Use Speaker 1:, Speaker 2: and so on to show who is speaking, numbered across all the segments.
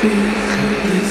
Speaker 1: Sweat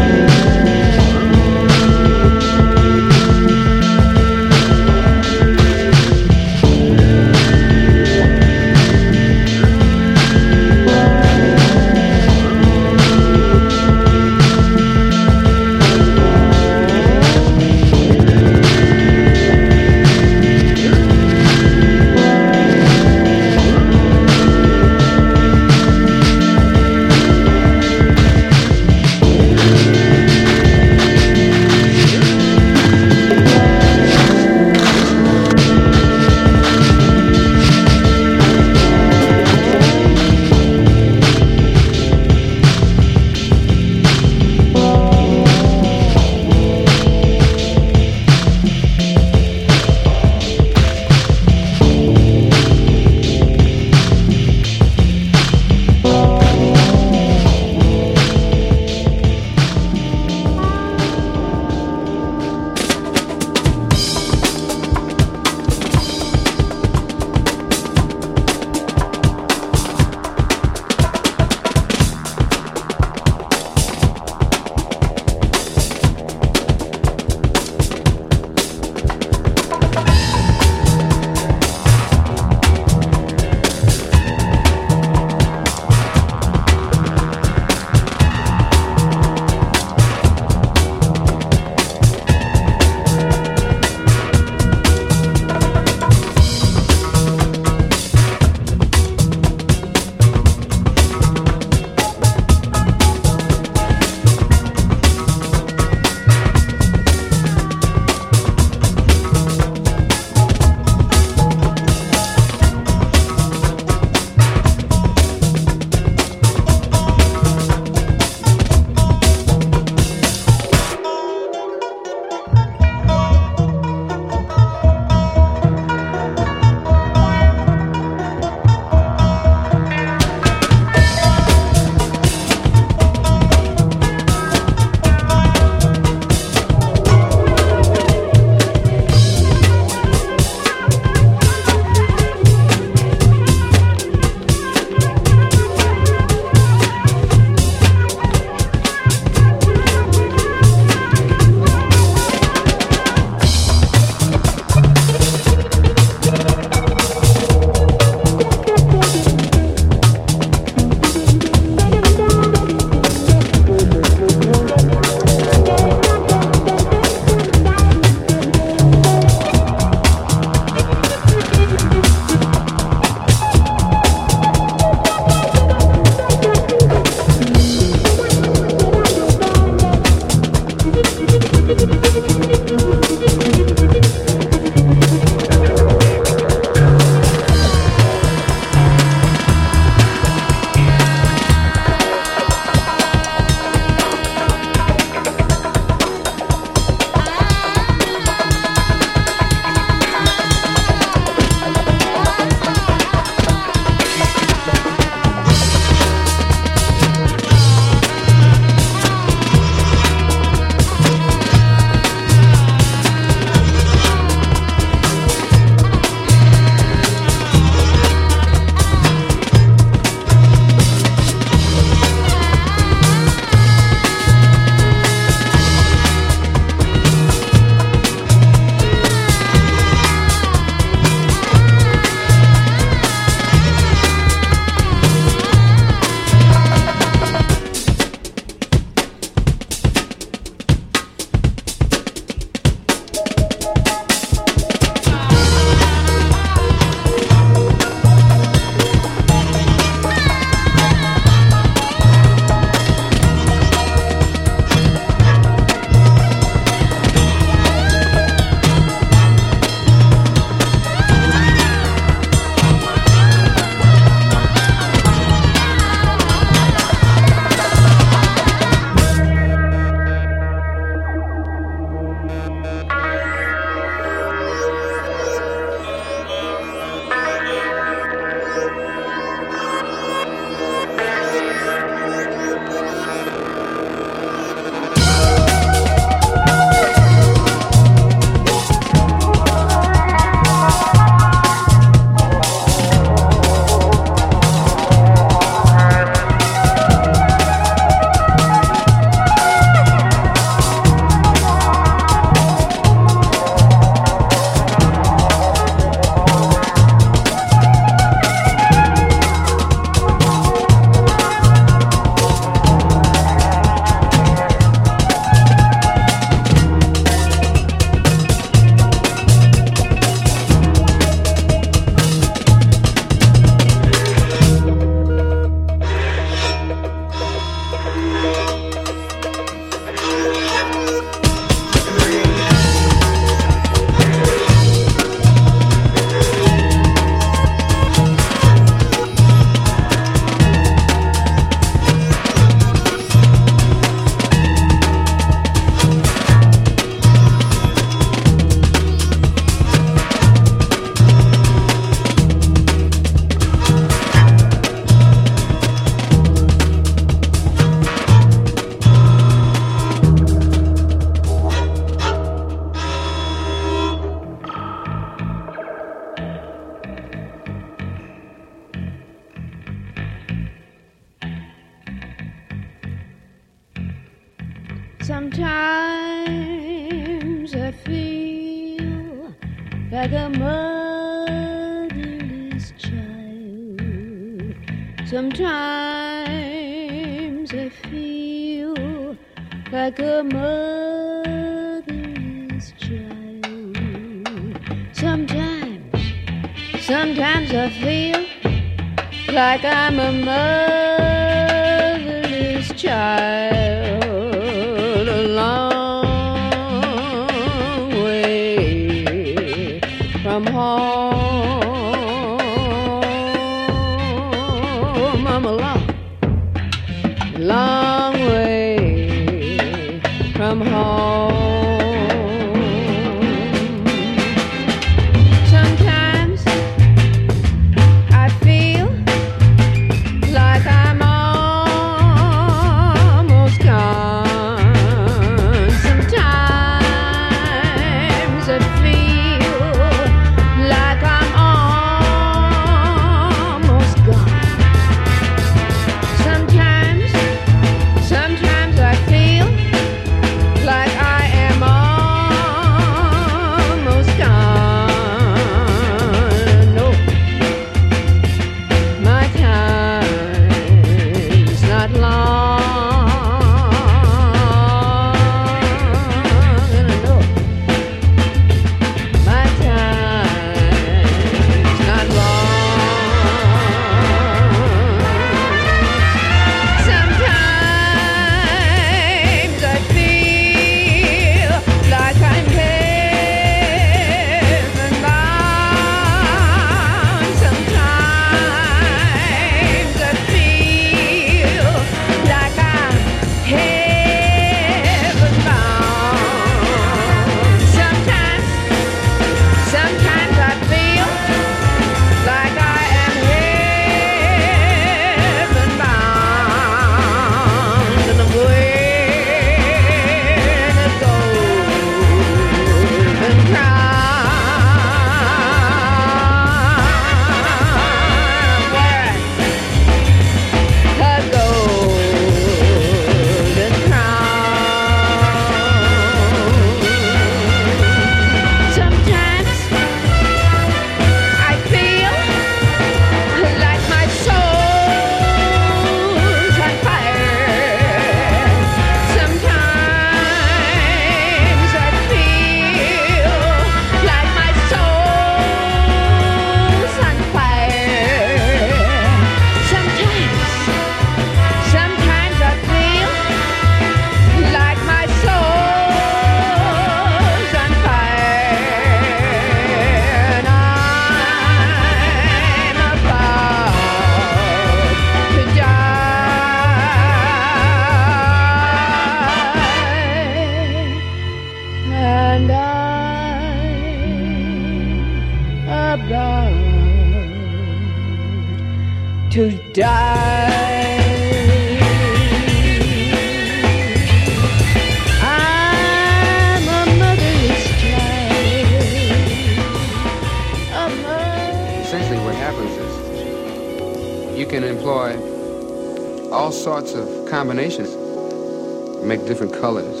Speaker 1: colors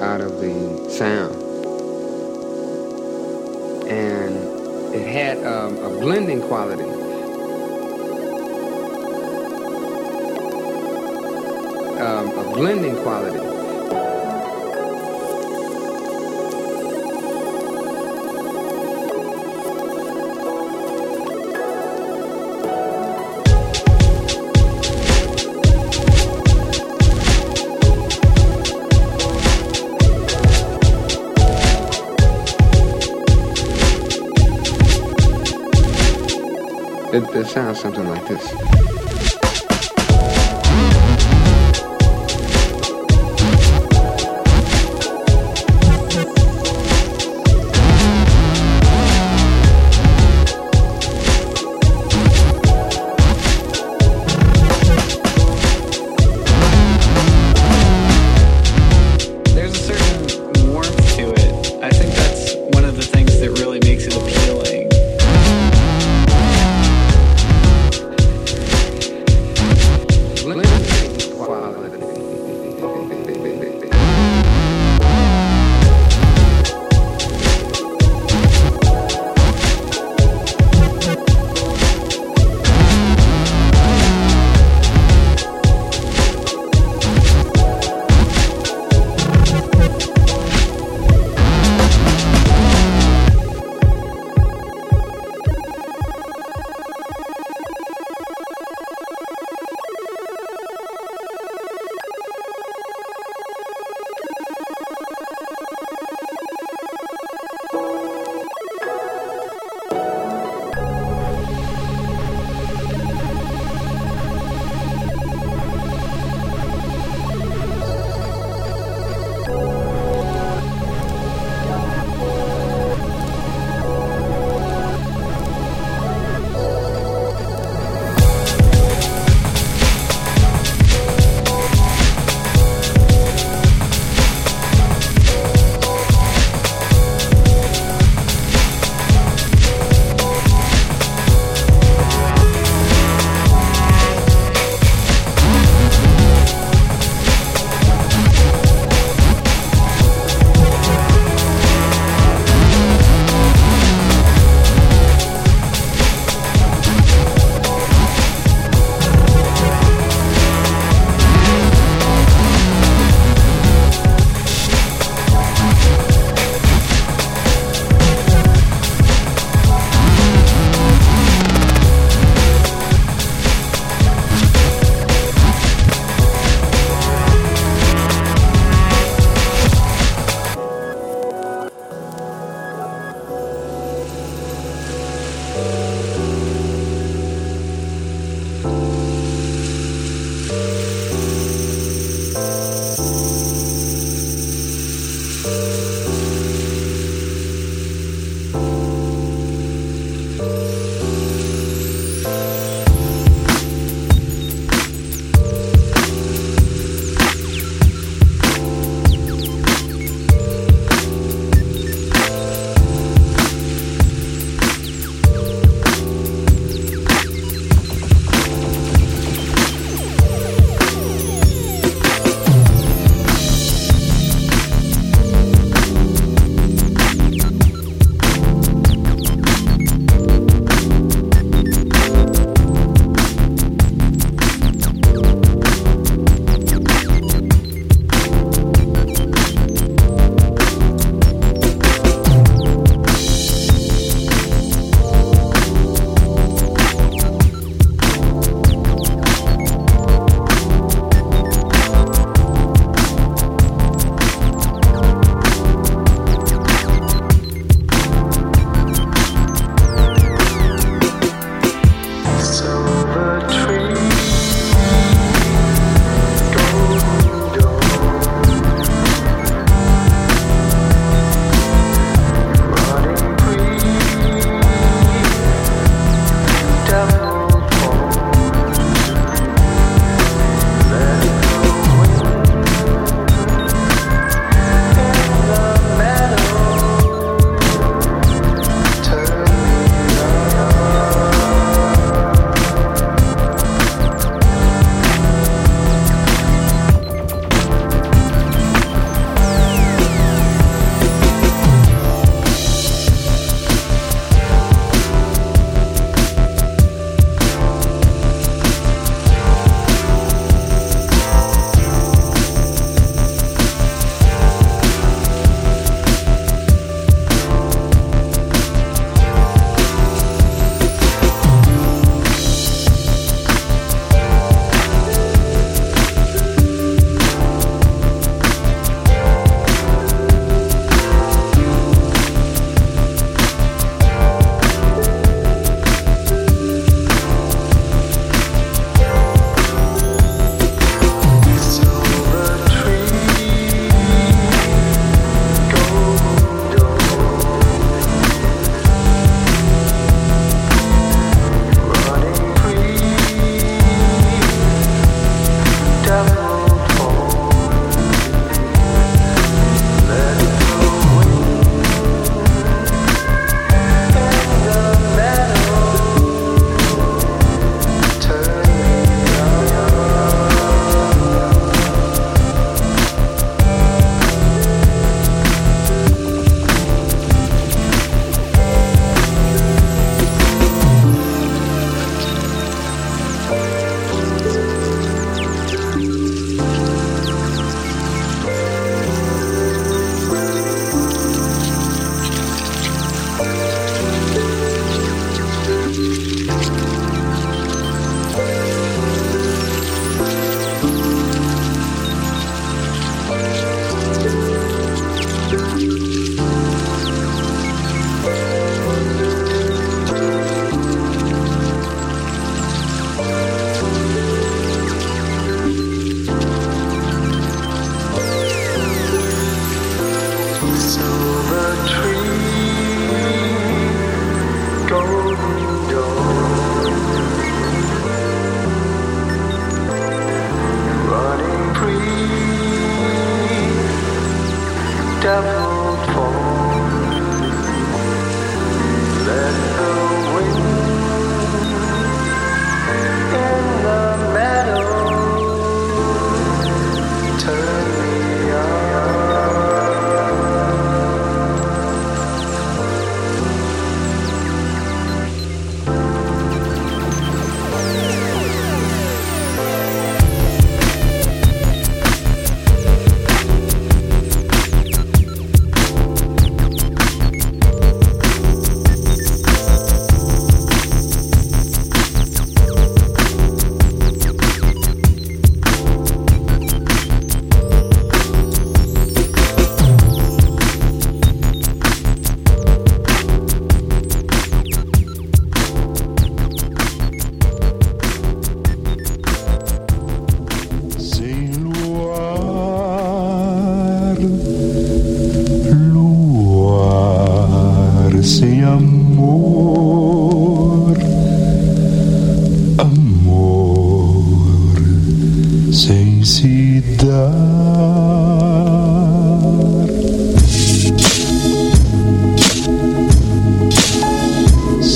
Speaker 1: out of the sound. And it had um, a blending quality. Um, a blending quality. something like this.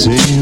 Speaker 2: see.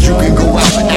Speaker 2: You can go out.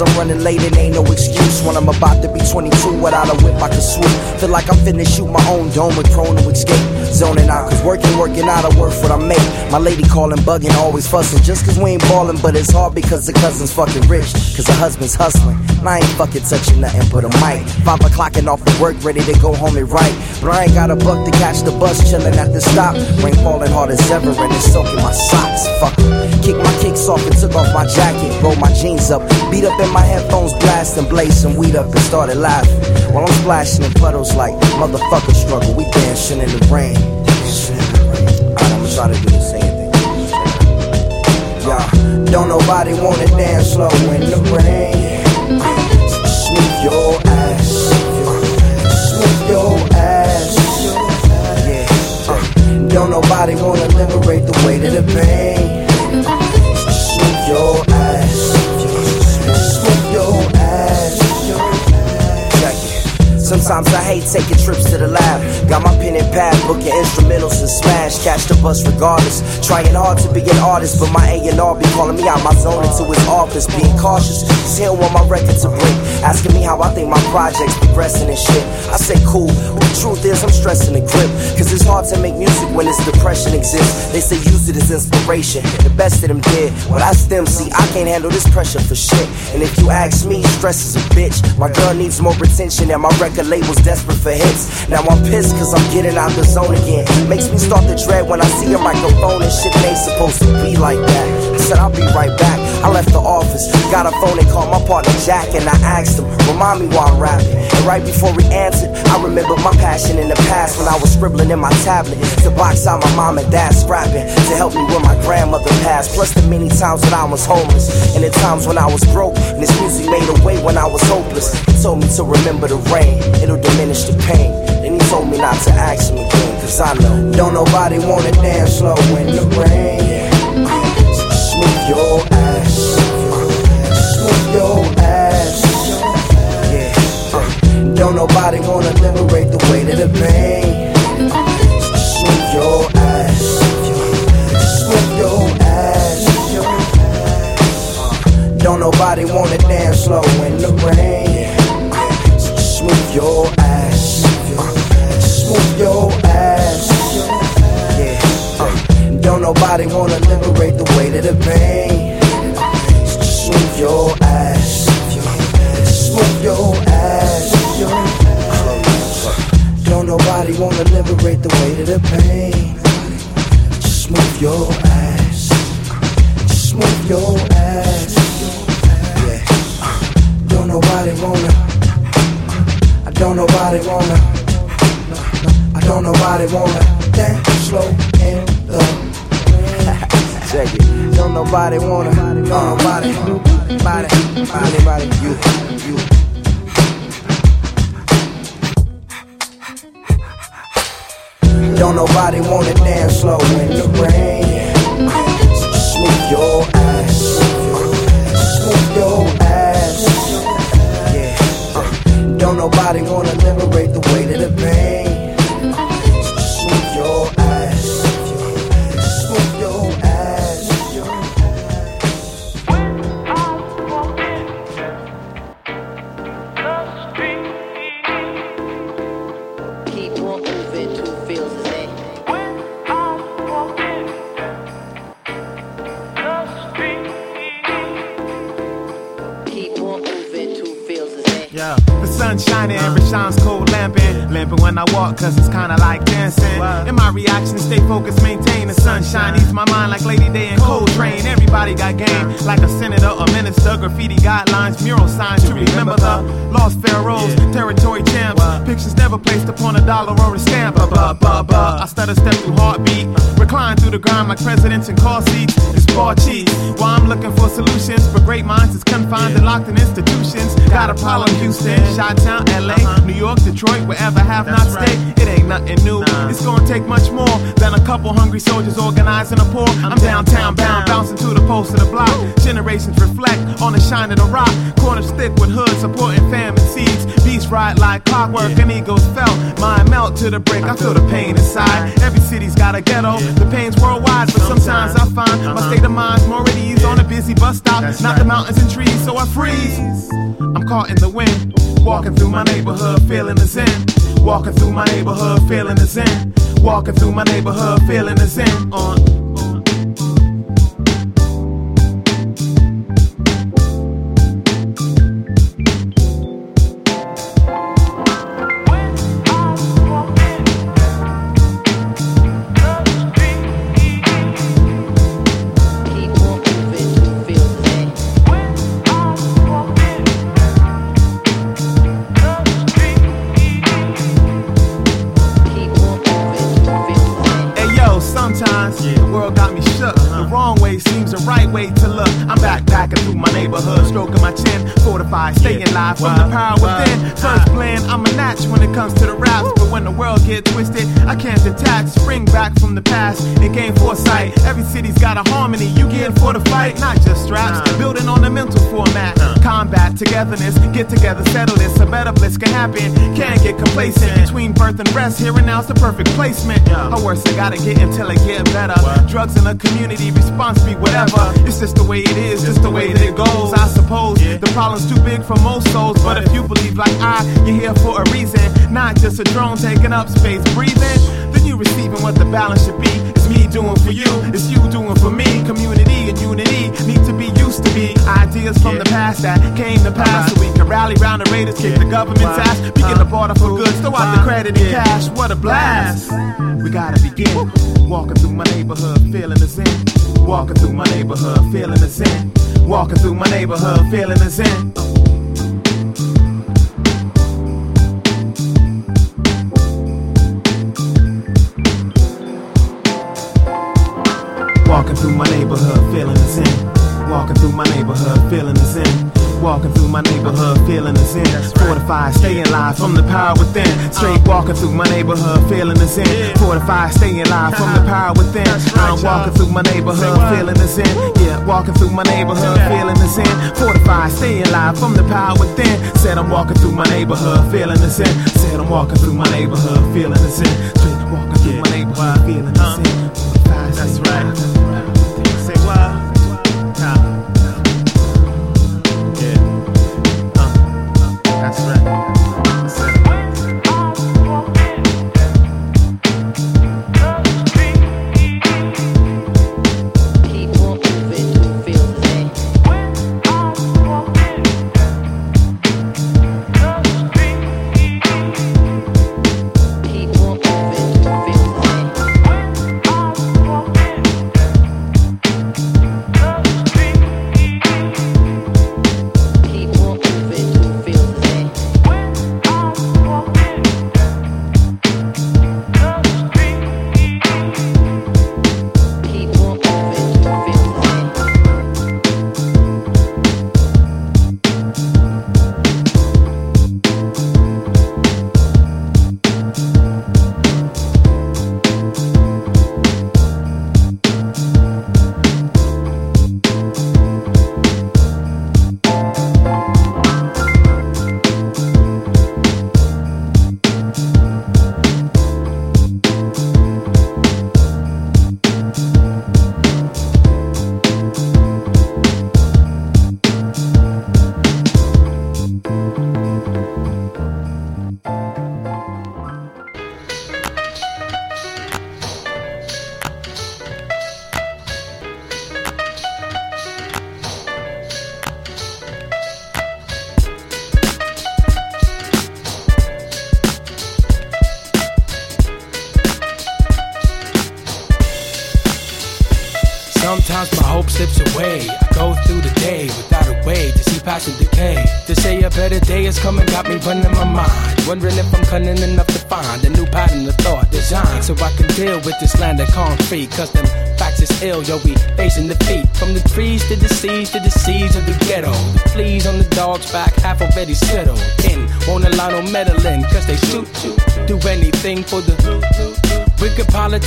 Speaker 3: I'm running late and ain't no excuse when I'm about to be 22 without a whip I can swoop. Feel like I'm finna shoot my own dome with prone to escape. Zoning out, cause working, working out, I work what I make. My lady calling, bugging, always fussing. Just cause we ain't ballin', but it's hard because the cousin's fucking rich. Cause the husband's hustling. And I ain't fucking touching nothing but a mic. Five o'clock and off of work, ready to go home and write. But I ain't got a buck to catch the bus, chillin' at the stop. Rain falling hard as ever, and it's soaking my socks. Fuck. Kick my kicks off and took off my jacket, roll my jeans up, beat up in my headphones, blast and blaze some weed up and started laughing. While I'm splashing in puddles like motherfucker struggle, we dancing in the rain. I'ma try to do the same thing. Yeah, don't nobody wanna dance slow in the rain. Your ass, smooth your ass. Yeah, uh, don't nobody wanna liberate the weight of the pain. Sometimes I hate taking trips to the lab. Got my pen and pad, booking instrumentals and smash. Catch the bus regardless. Trying hard to be an artist, but my A&R be calling me out my zone into his office. Being cautious, cause he want my record to break. Asking me how I think my project's progressing and shit. I say cool, but the truth is I'm stressing the grip. Cause it's hard to make music when this depression exists. They say use it as inspiration. The best of them did, but I them. See, I can't handle this pressure for shit. And if you ask me, stress is a bitch. My girl needs more attention, and my record label's desperate for hits. Now I'm pissed cause I'm getting out the zone again. Makes me start to dread when I see a microphone and shit. It ain't supposed to be like that. I said I'll be right back. I left the office, got a phone and called my partner Jack, and I asked him, remind me why I'm rapping. And right before he answered, I remembered my passion in the past when I was scribbling in my tablet to box out my mom and dad scrapping to help me when my grandmother passed. Plus the many times when I was homeless and the times when I was broke. And this music made a way when I was hopeless. He told me to remember the rain, it'll diminish the pain. Then he told me not to ask him again, cause I know don't nobody wanna dance slow in the rain. Smooth your ass, smooth your ass. Yeah, uh, don't nobody wanna liberate the weight of the pain. Smooth your ass, smooth your ass. Uh, don't nobody wanna dance slow in the rain. Nobody wanna liberate the weight of the pain. Smooth your ass, smooth your ass. Don't nobody wanna liberate the weight of the pain. Smooth your ass, smooth your nobody wanna. Nobody. Body. Body. Body.
Speaker 4: Like clockwork and egos felt. Mind melt to the brick. I feel the pain inside. Every city's got a ghetto. The pain's worldwide, but sometimes I find my state of mind's more at ease on a busy bus stop. Not the mountains and trees, so I freeze. I'm caught in the wind. Walking through my neighborhood, feeling the zen. Walking through my neighborhood, feeling the zen. Walking through my neighborhood, feeling the zen. On. Fortified, staying live from the power within. First plan, I'm a natch when it comes to the raps, but when the world get twisted, I can't detach. Spring back from the past and gain foresight. Every city's got a harmony, you get for the fight, not just straps. Building on the mental format, combat, togetherness, get together, settle this. A better bliss can happen. Can't get complacent between birth and rest. Here and now's the perfect placement. Or worse, I gotta get until I get better. Drugs in the community, response be whatever. It's just the way it is, just the way that it goes. I suppose the problem's too big for most souls, but if you believe like I, you're here for a reason. Not just a drone taking up space, breathing. Then you receiving what the balance should be. It's me doing for you, it's you doing for me. Community and unity need to be used to be. Ideas from the past that came to pass, so we can rally round the raiders, kick the government's ass. Begin the border for goods, throw out the credit and cash. What a blast! We gotta begin. Walking through my neighborhood, feeling the zen. Walking through my neighborhood, feeling the zen. Walking through my neighborhood, feeling the zen. My neighborhood, feeling the zen. Fortified, staying live from the power within. Uh-huh. Straight walking through my neighborhood, feeling the zen. Fortified, staying live from the uh-huh. power within. I'm walking through my neighborhood, feeling the zen. Yeah, walking through my neighborhood, feeling the zen. Fortified, staying live from the power within. Said I'm walking through my neighborhood, feeling the zen. Said I'm walking through my neighborhood, feeling the zen. Straight walking through my neighborhood, feeling the zen.
Speaker 5: That's right. Say what?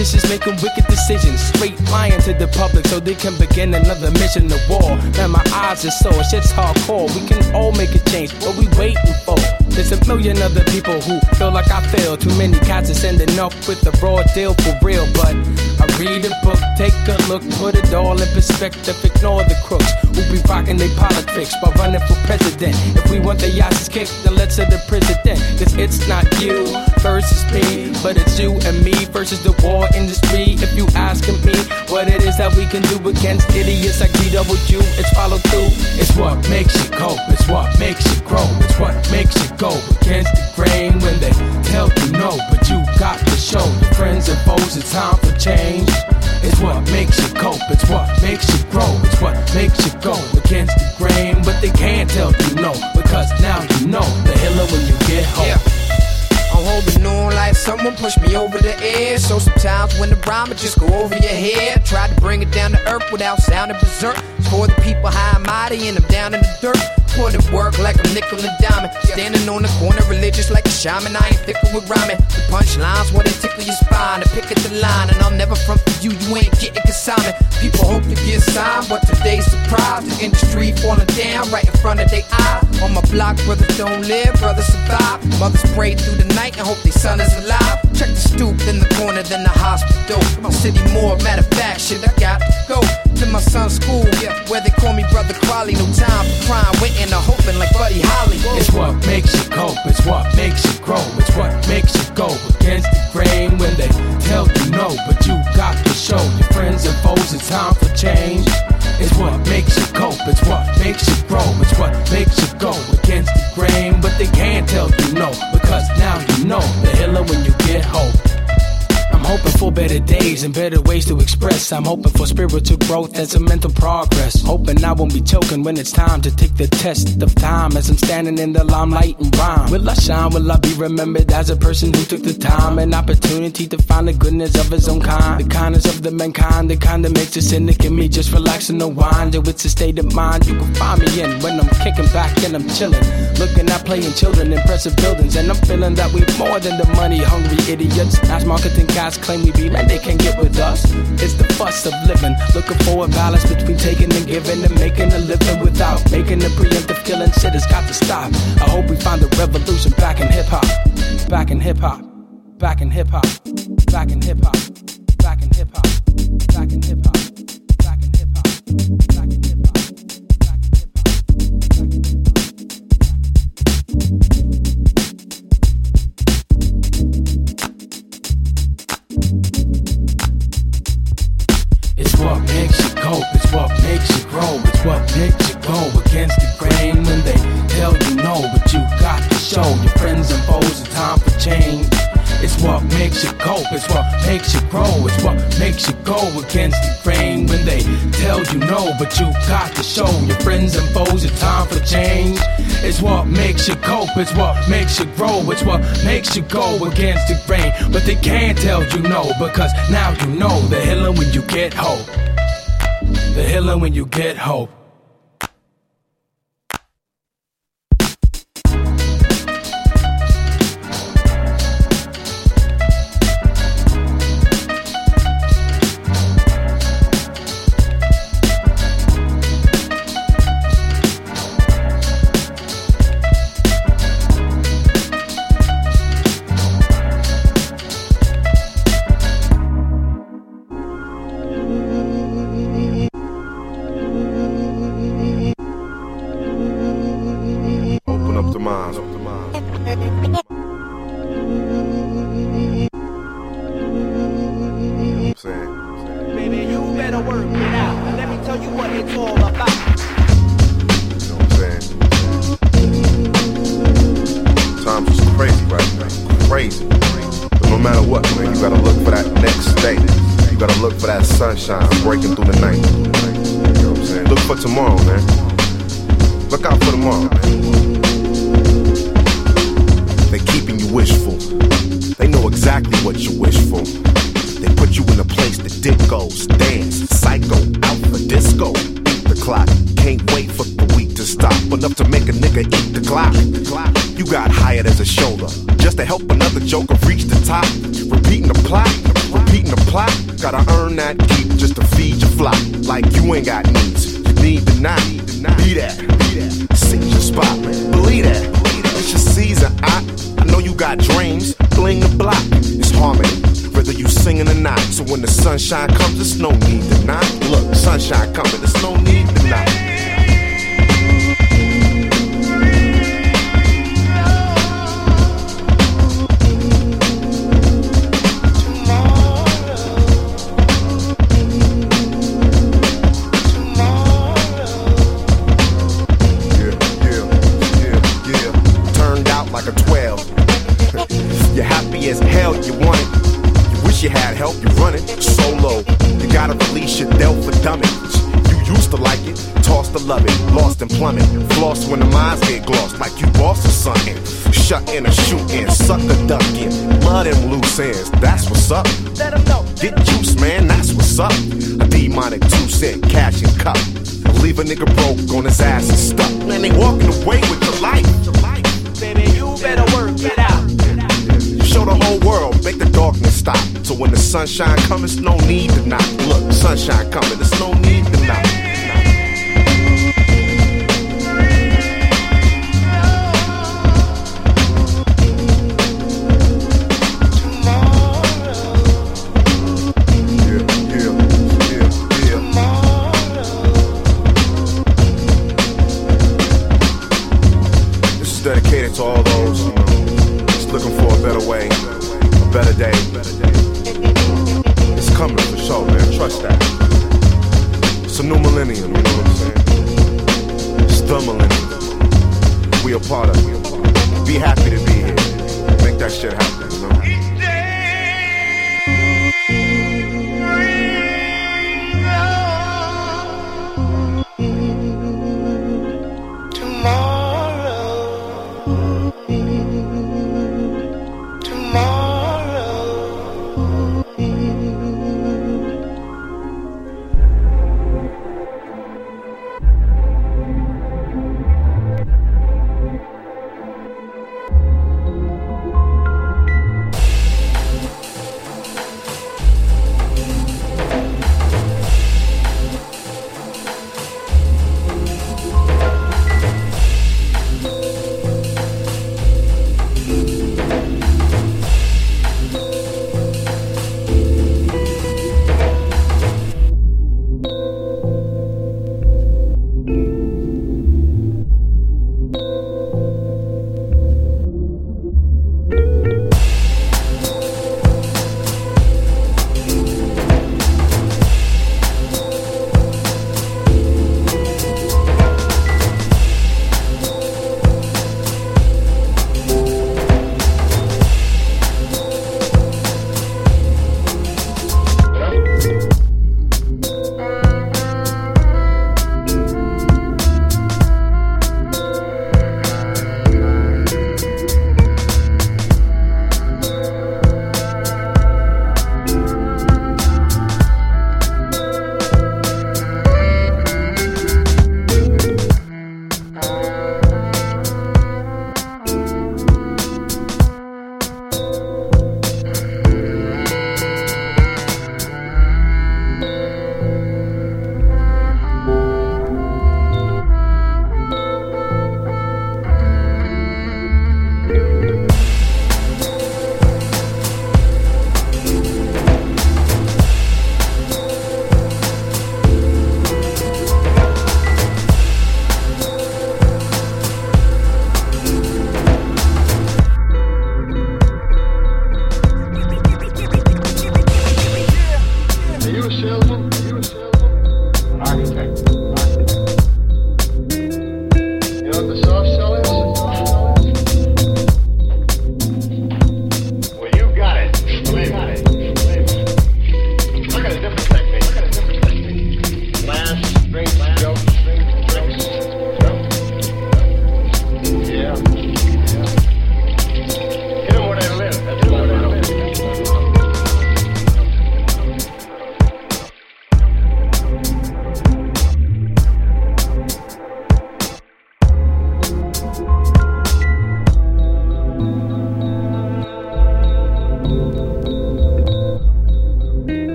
Speaker 6: Politicians making wicked decisions, straight lying to the public so they can begin another mission of war. Man, my eyes are sore, shit's hardcore. We can all make a change, what we waiting for? There's a million other people who feel like I fail. Too many cats are sending up with the raw deal for real. But I read a book, take a look, put it all in perspective, ignore the crooks who be rocking their politics by running for president. If we want the asses kicked, then let's set the president. Cause it's not you versus me, but it's you and me versus the war industry. If you asking me what it is that we can do against idiots like DW, it's follow through. It's what makes you cope, it's what makes you grow, it's what makes you go against the grain when they tell you no, but you got to show your friends and foes it's time for change. It's what makes you cope, it's what when
Speaker 7: the rhyme would just go over your head, tried to bring it down to earth without sounding berserk. For the people high and mighty and I'm down in the dirt. Put it work like I'm nickel and diamond. Standing on the corner, religious like a shaman. I ain't thicker with rhyming. The punchlines, what they tickle your spine. To pick at the line, and I'll never front for you. You ain't getting consignment. People hope to get signed, but today's surprise. The industry falling down right in front of their eyes. On my block, brothers don't live, brothers survive. Mothers pray through the night and hope their son is alive. Check the stoop in the corner, then the hospital. My city more, matter of fact, shit, I got to go to my son's school, yeah, where they call me Brother Quali. No time for crime, waiting and hoping like Buddy Holly.
Speaker 6: It's what makes you cope, it's what makes you grow, it's what makes you go against the grain when they tell you no, but you got to show your friends and foes it's time for change. It's what makes you cope, it's what makes you grow, it's what makes you go against the grain, but they can't tell you no, because now you know the hiller when you get hope. Hoping for better days and better ways to express. I'm hoping for spiritual growth and some mental progress. Hoping I won't be choking when it's time to take the test of time as I'm standing in the limelight and rhyme. Will I shine? Will I be remembered as a person who took the time and opportunity to find the goodness of his own kind? The kindness of the mankind, the kind that makes a cynic in me just relax and unwind. Yo, it's a state of mind you can find me in when I'm kicking back and I'm chilling. Looking at playing children, impressive buildings, and I'm feeling that we're more than the money hungry idiots. As marketing guys claim we be, man, they can't get with us. It's the fuss of living, looking for a balance between taking and giving and making a living without making the preemptive killing. Shit has got to stop. I hope we find the revolution back in hip hop, back in hip hop, back in hip hop, back in hip hop, back in hip hop, back in hip hop, the grain when they tell you no, but you got to show your friends and foes it's time for change. It's what makes you cope, it's what makes you grow, it's what makes you go against the grain. But they can't tell you no, because now you know the healing when you get hope. The healing when you get hope.
Speaker 8: Saying? Look for tomorrow, man. Look out for tomorrow, man. They keeping you wishful. They know exactly what you wish for. They put you in a place that dick goes, dance, psycho, out for disco. The clock can't wait for the week to stop. Enough to make a nigga eat the clock. You got hired as a shoulder just to help another joker reach the top. Repeating the plot, plot. Gotta earn that keep just to feed your flock. Like you ain't got needs, you need to not be that. Seize your spot, believe that. It's your season, I. I know you got dreams, bling the block. It's harmony, whether you singing or not. So when the sunshine comes, there's no need to not. Look, sunshine coming, there's no need to not. When the minds get glossed like you boss or something. Shut in or shoot in, suck a duck in. Love them loose ends, that's what's up.
Speaker 9: Let Let 'em know.
Speaker 8: Get juice, man, that's what's up. A demonic two cent cash and cup. Leave a nigga broke on his ass and stuck. Man, they walking away with your life.
Speaker 9: Baby, you better work it out.
Speaker 8: Show the whole world, make the darkness stop. So when the sunshine comes, no need to knock. Look, sunshine coming, there's no need to knock.